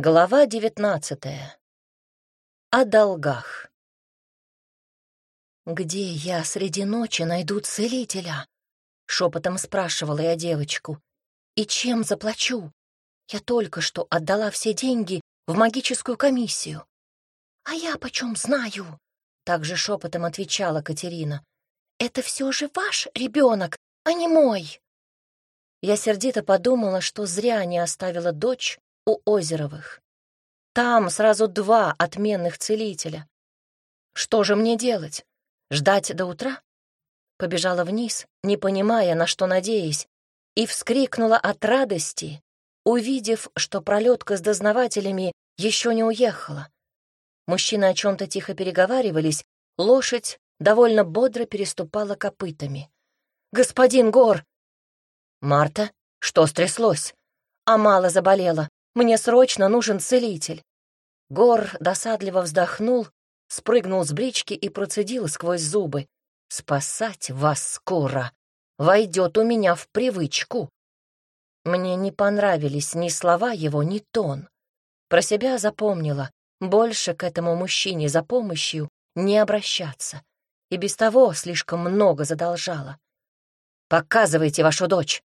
Глава девятнадцатая. О долгах. «Где я среди ночи найду целителя?» — шепотом спрашивала я девочку. «И чем заплачу? Я только что отдала все деньги в магическую комиссию». «А я почем знаю?» — также шепотом отвечала Катерина. «Это все же ваш ребенок, а не мой». Я сердито подумала, что зря не оставила дочь у Озеровых. Там сразу два отменных целителя. Что же мне делать? Ждать до утра? Побежала вниз, не понимая, на что надеясь, и вскрикнула от радости, увидев, что пролетка с дознавателями еще не уехала. Мужчины о чем-то тихо переговаривались, лошадь довольно бодро переступала копытами. «Господин Гор!» «Марта, что стряслось?» «А мало заболела. Мне срочно нужен целитель». Гор досадливо вздохнул, спрыгнул с брички и процедил сквозь зубы. «Спасать вас скоро! Войдет у меня в привычку!» Мне не понравились ни слова его, ни тон. Про себя запомнила, больше к этому мужчине за помощью не обращаться. И без того слишком много задолжала. «Показывайте вашу дочь!»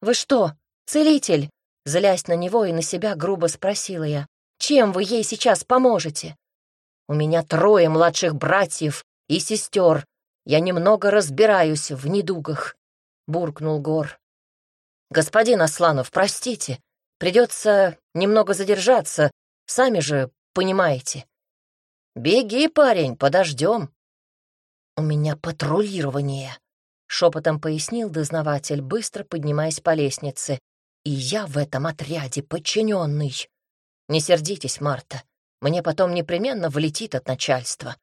«Вы что, целитель?» Злясь на него и на себя, грубо спросила я, «Чем вы ей сейчас поможете?» «У меня трое младших братьев и сестер. Я немного разбираюсь в недугах», — буркнул Гор. «Господин Асланов, простите, придется немного задержаться, сами же понимаете». «Беги, парень, подождем». «У меня патрулирование», — шепотом пояснил дознаватель, быстро поднимаясь по лестнице. И я в этом отряде подчиненный. Не сердитесь, Марта, мне потом непременно влетит от начальства.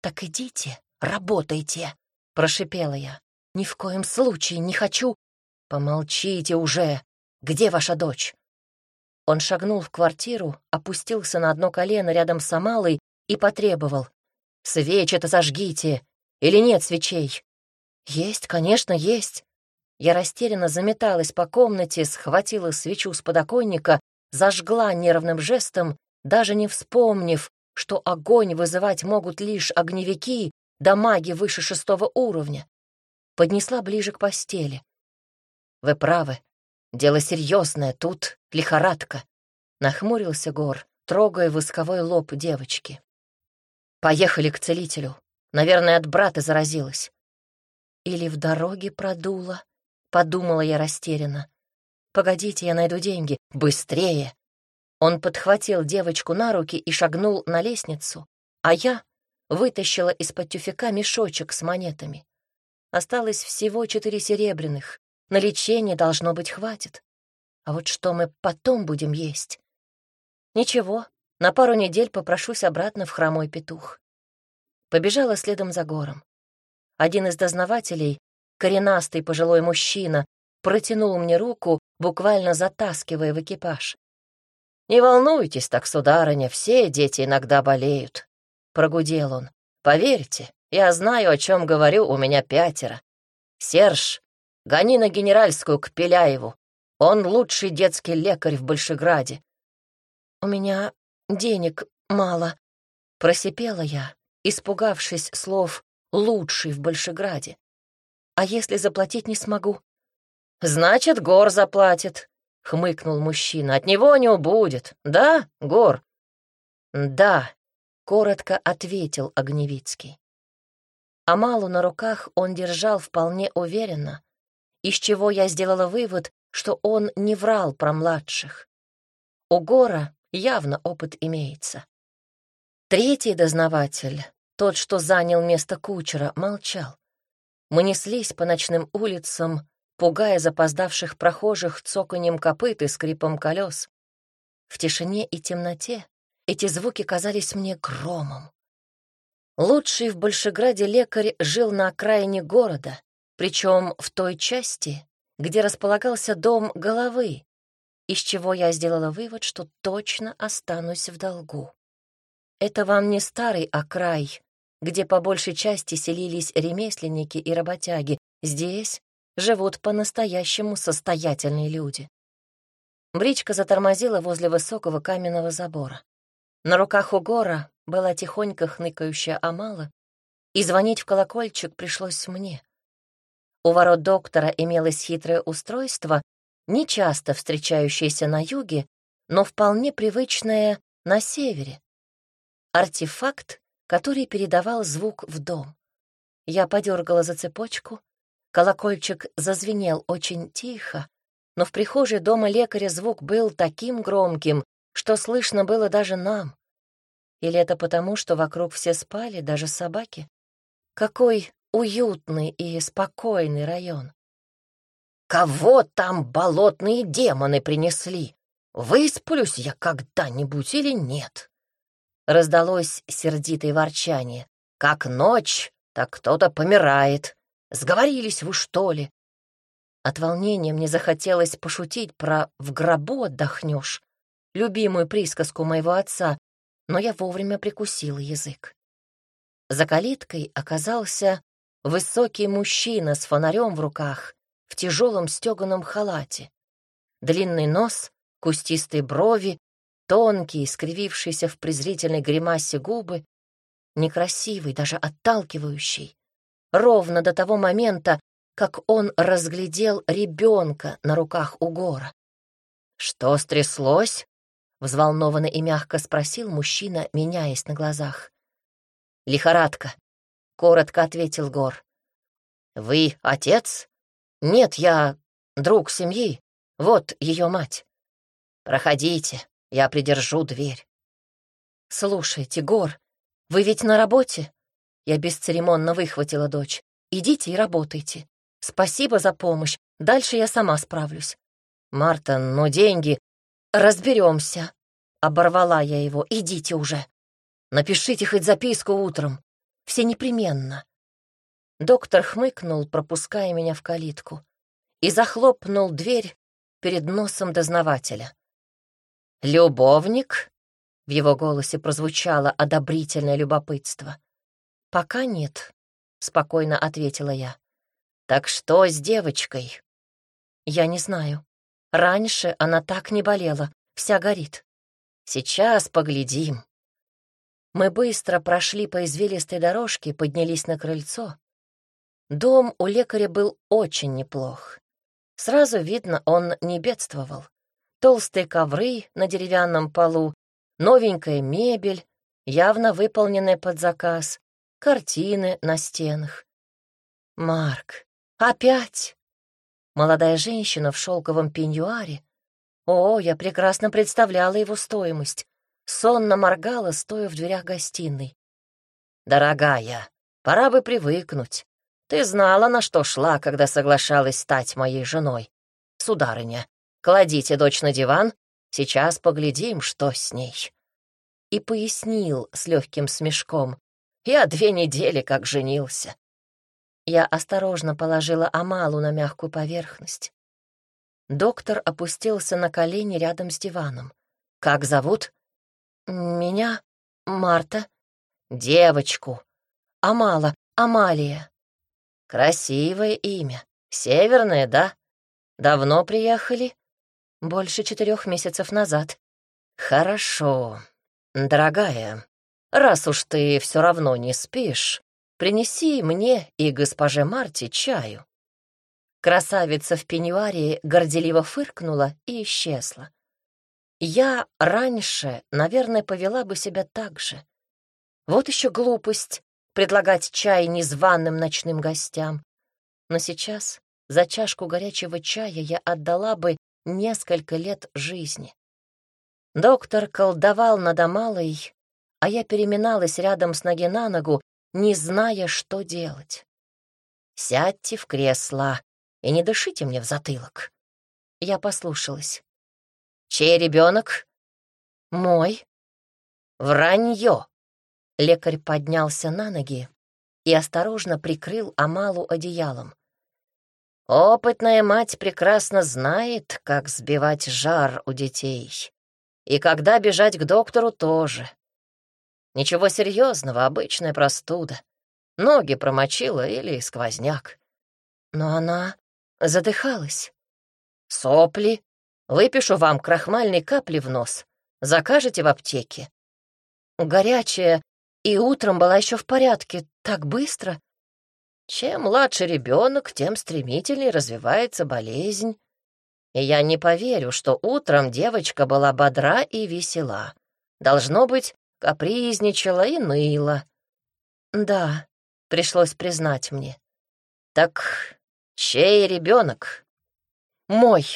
Так идите, работайте, прошипела я. Ни в коем случае не хочу. Помолчите уже. Где ваша дочь? Он шагнул в квартиру, опустился на одно колено рядом с Амалой и потребовал. «Свечи-то зажгите! Или нет свечей?» «Есть, конечно, есть. Я растерянно заметалась по комнате, схватила свечу с подоконника, зажгла нервным жестом, даже не вспомнив, что огонь вызывать могут лишь огневики да маги выше шестого уровня. Поднесла ближе к постели. «Вы правы. Дело серьезное, тут лихорадка», — нахмурился Гор, трогая восковой лоб девочки. «Поехали к целителю. Наверное, от брата заразилась». Или в дороге продула. Подумала я растерянно. «Погодите, я найду деньги. Быстрее!» Он подхватил девочку на руки и шагнул на лестницу, а я вытащила из-под тюфяка мешочек с монетами. Осталось всего четыре серебряных. На лечение, должно быть, хватит. А вот что мы потом будем есть? Ничего, на пару недель попрошусь обратно в хромой петух. Побежала следом за гором. Один из дознавателей коренастый пожилой мужчина, протянул мне руку, буквально затаскивая в экипаж. «Не волнуйтесь так, сударыня, все дети иногда болеют», — прогудел он. «Поверьте, я знаю, о чем говорю, у меня пятеро. Серж, гони на генеральскую к Пеляеву. Он лучший детский лекарь в Большеграде». «У меня денег мало», — просипела я, испугавшись слов «лучший в Большеграде». А если заплатить не смогу? Значит, Гор заплатит, хмыкнул мужчина. От него не убудет. Да, Гор? Да, коротко ответил Огневицкий. Амалу на руках он держал вполне уверенно, из чего я сделала вывод, что он не врал про младших. У Гора явно опыт имеется. Третий дознаватель, тот, что занял место кучера, молчал. Мы неслись по ночным улицам, пугая запоздавших прохожих цоканьем копыт и скрипом колес. В тишине и темноте эти звуки казались мне громом. Лучший в Большеграде лекарь жил на окраине города, причем в той части, где располагался дом головы, из чего я сделала вывод, что точно останусь в долгу. Это вам не старый окрай, где по большей части селились ремесленники и работяги, здесь живут по-настоящему состоятельные люди. Бричка затормозила возле высокого каменного забора. На руках у гора была тихонько хныкающая Амала, и звонить в колокольчик пришлось мне. У ворот доктора имелось хитрое устройство, нечасто встречающееся на юге, но вполне привычное на севере. Артефакт, который передавал звук в дом. Я подергала за цепочку, колокольчик зазвенел очень тихо, но в прихожей дома лекаря звук был таким громким, что слышно было даже нам. Или это потому, что вокруг все спали, даже собаки? Какой уютный и спокойный район. «Кого там болотные демоны принесли? Высплюсь я когда-нибудь или нет?» Раздалось сердитое ворчание. «Как ночь, так кто-то помирает. Сговорились вы, что ли?» От волнения мне захотелось пошутить про «в гробу отдохнешь», любимую присказку моего отца, но я вовремя прикусила язык. За калиткой оказался высокий мужчина с фонарем в руках, в тяжелом стеганом халате. Длинный нос, кустистые брови, тонкие, скривившиеся в презрительной гримасе губы, некрасивый, даже отталкивающий. Ровно до того момента, как он разглядел ребенка на руках у гора. «Что стряслось?» — взволнованно и мягко спросил мужчина, меняясь на глазах. «Лихорадка», — коротко ответил Гор. «Вы отец?» «Нет, я друг семьи. Вот ее мать. Проходите, я придержу дверь». «Слушайте, Гор, вы ведь на работе?» Я бесцеремонно выхватила дочь. «Идите и работайте. Спасибо за помощь. Дальше я сама справлюсь». «Марта, но деньги...» «Разберемся», — оборвала я его. «Идите уже. Напишите хоть записку утром. Все непременно». Доктор хмыкнул, пропуская меня в калитку, и захлопнул дверь перед носом дознавателя. «Любовник?» — в его голосе прозвучало одобрительное любопытство. «Пока нет», — спокойно ответила я. «Так что с девочкой?» «Я не знаю. Раньше она так не болела, вся горит. Сейчас поглядим». Мы быстро прошли по извилистой дорожке, поднялись на крыльцо. Дом у лекаря был очень неплох. Сразу видно, он не бедствовал. Толстые ковры на деревянном полу, новенькая мебель, явно выполненная под заказ, картины на стенах. Марк, опять? Молодая женщина в шелковом пеньюаре. О, я прекрасно представляла его стоимость. Сонно моргала, стоя в дверях гостиной. «Дорогая, пора бы привыкнуть. Ты знала, на что шла, когда соглашалась стать моей женой. Сударыня, кладите дочь на диван, сейчас поглядим, что с ней». И пояснил с легким смешком. Я две недели как женился. Я осторожно положила Амалу на мягкую поверхность. Доктор опустился на колени рядом с диваном. «Как зовут?» «Меня? Марта?» «Девочку. Амала, Амалия». «Красивое имя. Северное, да? Давно приехали?» «Больше четырех месяцев назад». «Хорошо. Дорогая, раз уж ты все равно не спишь, принеси мне и госпоже Марте чаю». Красавица в пеньюаре горделиво фыркнула и исчезла. Я раньше, наверное, повела бы себя так же. Вот еще глупость предлагать чай незваным ночным гостям. Но сейчас за чашку горячего чая я отдала бы несколько лет жизни. Доктор колдовал над Амалой, а я переминалась рядом с ноги на ногу, не зная, что делать. «Сядьте в кресло и не дышите мне в затылок». Я послушалась. «Чей ребенок?» «Мой». «Вранье!» Лекарь поднялся на ноги и осторожно прикрыл Амалу одеялом. «Опытная мать прекрасно знает, как сбивать жар у детей. И когда бежать к доктору тоже. Ничего серьезного, обычная простуда. Ноги промочила или сквозняк. Но она задыхалась. Сопли, Выпишу вам крахмальные капли в нос. Закажете в аптеке. Горячая и утром была еще в порядке. Так быстро. Чем младше ребенок, тем стремительнее развивается болезнь. И я не поверю, что утром девочка была бодра и весела. Должно быть, капризничала и ныла. Да, пришлось признать мне. Так чей ребенок? Мой.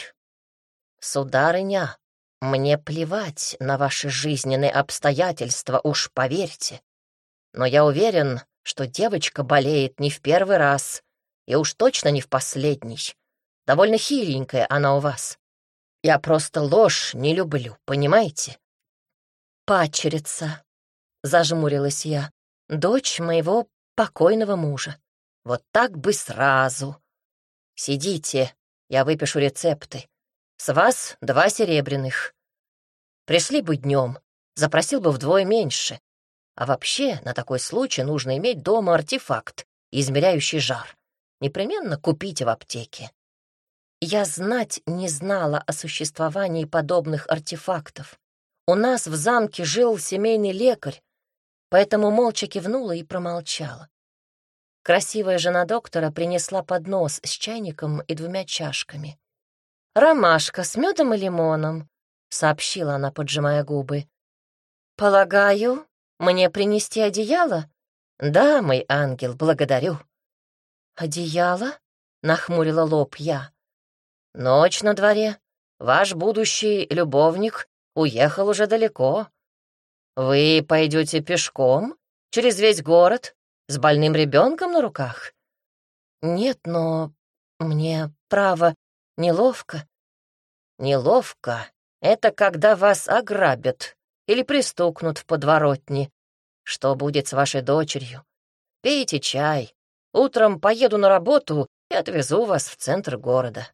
Сударыня, мне плевать на ваши жизненные обстоятельства, уж поверьте. Но я уверен, что девочка болеет не в первый раз, и уж точно не в последний. Довольно хиленькая она у вас. Я просто ложь не люблю, понимаете? Пачерица, зажмурилась я, дочь моего покойного мужа. Вот так бы сразу. Сидите, я выпишу рецепты. С вас два серебряных. Пришли бы днем, запросил бы вдвое меньше. А вообще, на такой случай нужно иметь дома артефакт, измеряющий жар. Непременно купите в аптеке. Я знать не знала о существовании подобных артефактов. У нас в замке жил семейный лекарь, поэтому молча кивнула и промолчала. Красивая жена доктора принесла поднос с чайником и двумя чашками. «Ромашка с медом и лимоном», — сообщила она, поджимая губы. «Полагаю, мне принести одеяло?» «Да, мой ангел, благодарю». «Одеяло?» — нахмурила лоб я. Ночь на дворе. Ваш будущий любовник уехал уже далеко. Вы пойдете пешком через весь город с больным ребенком на руках? Нет, но мне, право, неловко. Неловко — это когда вас ограбят или пристукнут в подворотне. Что будет с вашей дочерью? Пейте чай. Утром поеду на работу и отвезу вас в центр города.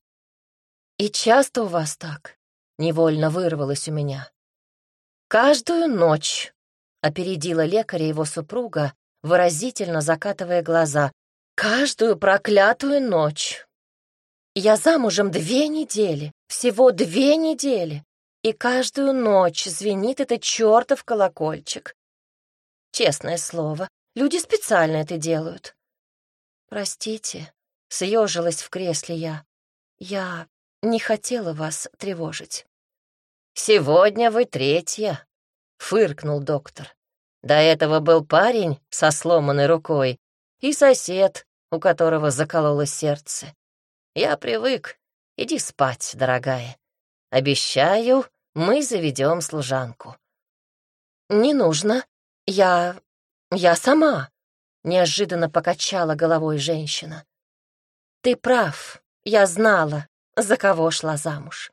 «И часто у вас так?» — невольно вырвалось у меня. «Каждую ночь», — опередила лекаря его супруга, выразительно закатывая глаза. «Каждую проклятую ночь. Я замужем две недели, всего две недели, и каждую ночь звенит этот чертов колокольчик. Честное слово, люди специально это делают. Простите, съежилась в кресле я. Я не хотела вас тревожить. «Сегодня вы третья», — фыркнул доктор. До этого был парень со сломанной рукой и сосед, у которого закололо сердце. Я привык. Иди спать, дорогая. Обещаю, мы заведем служанку. Не нужно. Я... я сама. Неожиданно покачала головой женщина. Ты прав. Я знала, за кого шла замуж.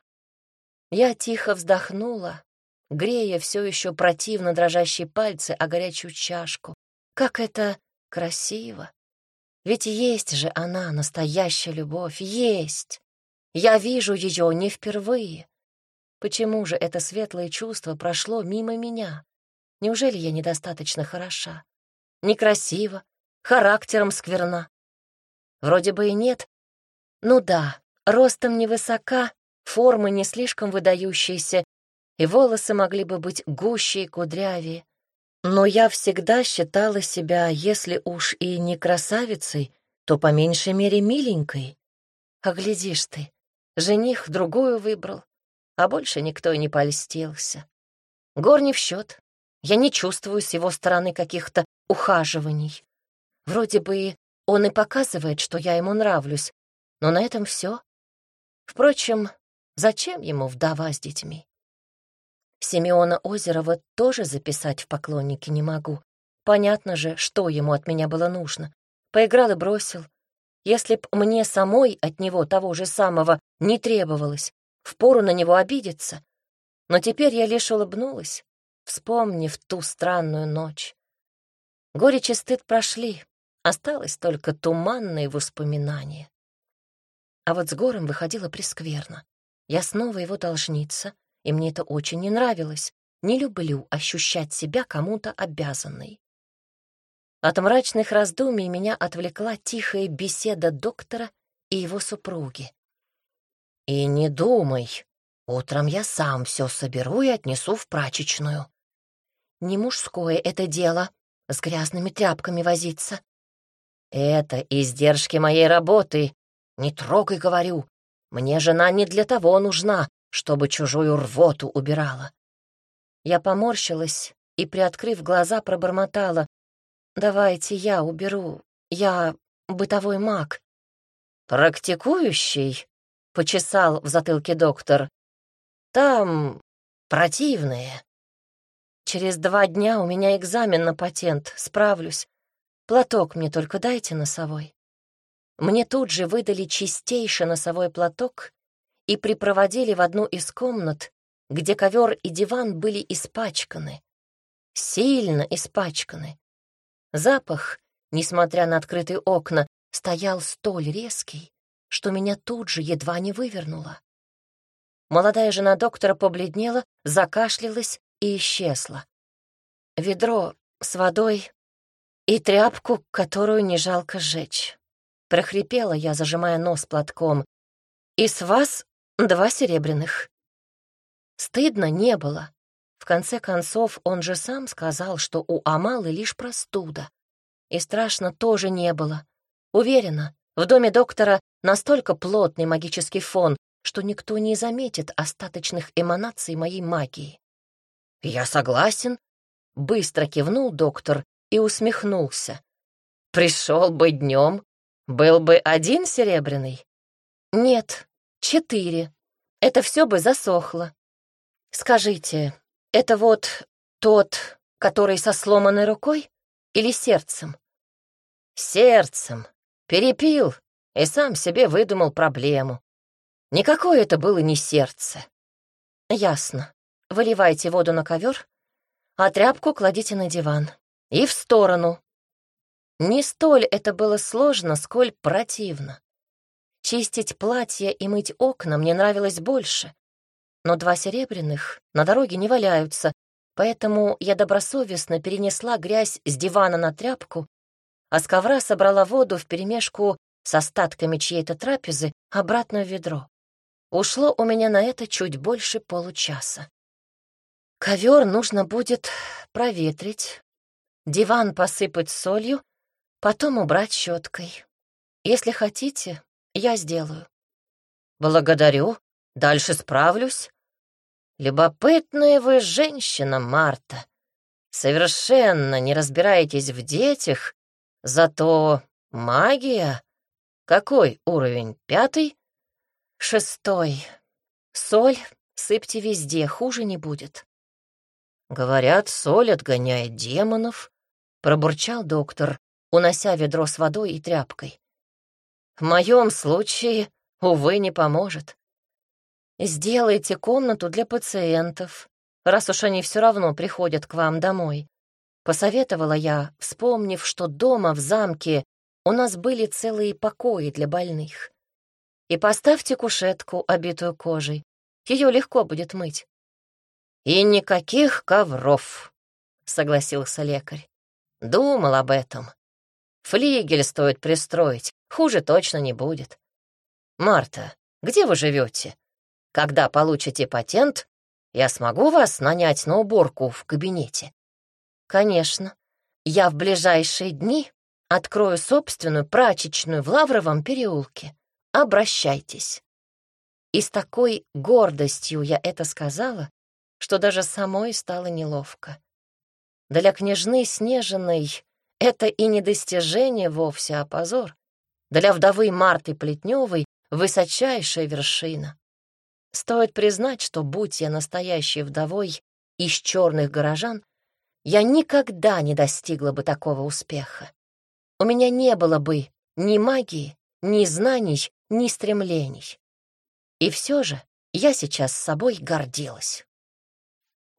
Я тихо вздохнула, грея все еще противно дрожащие пальцы о горячую чашку. Как это красиво! Ведь есть же она, настоящая любовь, есть! Я вижу ее не впервые. Почему же это светлое чувство прошло мимо меня? Неужели я недостаточно хороша? Некрасива, характером скверна? Вроде бы и нет. Ну да, Ростом невысока, формы не слишком выдающиеся, и волосы могли бы быть гуще и кудрявее. Но я всегда считала себя, если уж и не красавицей, то по меньшей мере миленькой. А глядишь ты, жених другую выбрал, а больше никто и не польстился. Гор не в счет. Я не чувствую с его стороны каких-то ухаживаний. Вроде бы он и показывает, что я ему нравлюсь, но на этом все. Впрочем, зачем ему вдова с детьми? Симеона Озерова тоже записать в поклонники не могу. Понятно же, что ему от меня было нужно. Поиграл и бросил. Если б мне самой от него того же самого не требовалось, впору на него обидеться. Но теперь я лишь улыбнулась, вспомнив ту странную ночь. Горечь и стыд прошли, осталось только туманные воспоминания. А вот с гором выходило прескверно. Я снова его должница, и мне это очень не нравилось. Не люблю ощущать себя кому-то обязанной. От мрачных раздумий меня отвлекла тихая беседа доктора и его супруги. «И не думай, Утром я сам все соберу и отнесу в прачечную. Не мужское это дело с грязными тряпками возиться. Это издержки моей работы. Не трогай, говорю. Мне жена не для того нужна, чтобы чужую рвоту убирала. Я поморщилась и, приоткрыв глаза, пробормотала. «Давайте я уберу. Я бытовой маг». «Практикующий?» — почесал в затылке доктор. «Там противные». «Через два дня у меня экзамен на патент, справлюсь. Платок мне только дайте носовой». Мне тут же выдали чистейший носовой платок и припроводили в одну из комнат, где ковер и диван были испачканы. Сильно испачканы. Запах, несмотря на открытые окна, стоял столь резкий, что меня тут же едва не вывернуло. Молодая жена доктора побледнела, закашлялась и исчезла. Ведро с водой и тряпку, которую не жалко сжечь. Прохрипела я, зажимая нос платком. «И с вас два серебряных». Стыдно не было. В конце концов, он же сам сказал, что у Амалы лишь простуда. И страшно тоже не было. Уверена, в доме доктора настолько плотный магический фон, что никто не заметит остаточных эманаций моей магии. «Я согласен», — быстро кивнул доктор и усмехнулся. «Пришел бы днем, был бы один серебряный? Нет, четыре. Это все бы засохло. Скажите, это вот тот, который со сломанной рукой или сердцем? Сердцем. Перепил и сам себе выдумал проблему. Никакое это было не сердце. Ясно. Выливайте воду на ковер, а тряпку кладите на диван. И в сторону, не столь это было сложно, сколь противно. Чистить платье и мыть окна мне нравилось больше, но два серебряных на дороге не валяются, поэтому я добросовестно перенесла грязь с дивана на тряпку, а с ковра собрала воду вперемешку с остатками чьей-то трапезы обратно в ведро. Ушло у меня на это чуть больше получаса. Ковер нужно будет проветрить, диван посыпать солью, Потом убрать щеткой. Если хотите, я сделаю. Благодарю. Дальше справлюсь. Любопытная вы женщина, Марта. Совершенно не разбираетесь в детях, зато магия... Какой уровень? Пятый? Шестой. Соль сыпьте везде, хуже не будет. Говорят, соль отгоняет демонов, пробурчал доктор, унося ведро с водой и тряпкой. В моем случае, увы, не поможет. Сделайте комнату для пациентов, раз уж они все равно приходят к вам домой. Посоветовала я, вспомнив, что дома в замке у нас были целые покои для больных. И поставьте кушетку, обитую кожей. Ее легко будет мыть. «И никаких ковров», — согласился лекарь. Думал об этом. Флигель стоит пристроить, хуже точно не будет. Марта, где вы живете? Когда получите патент, я смогу вас нанять на уборку в кабинете? Конечно. Я в ближайшие дни открою собственную прачечную в Лавровом переулке. Обращайтесь. И с такой гордостью я это сказала, что даже самой стало неловко. Для княжны Снежиной это и не достижение вовсе, а позор. Для вдовы Марты Плетневой высочайшая вершина. Стоит признать, что, будь я настоящей вдовой из черных горожан, я никогда не достигла бы такого успеха. У меня не было бы ни магии, ни знаний, ни стремлений. И все же я сейчас с собой гордилась.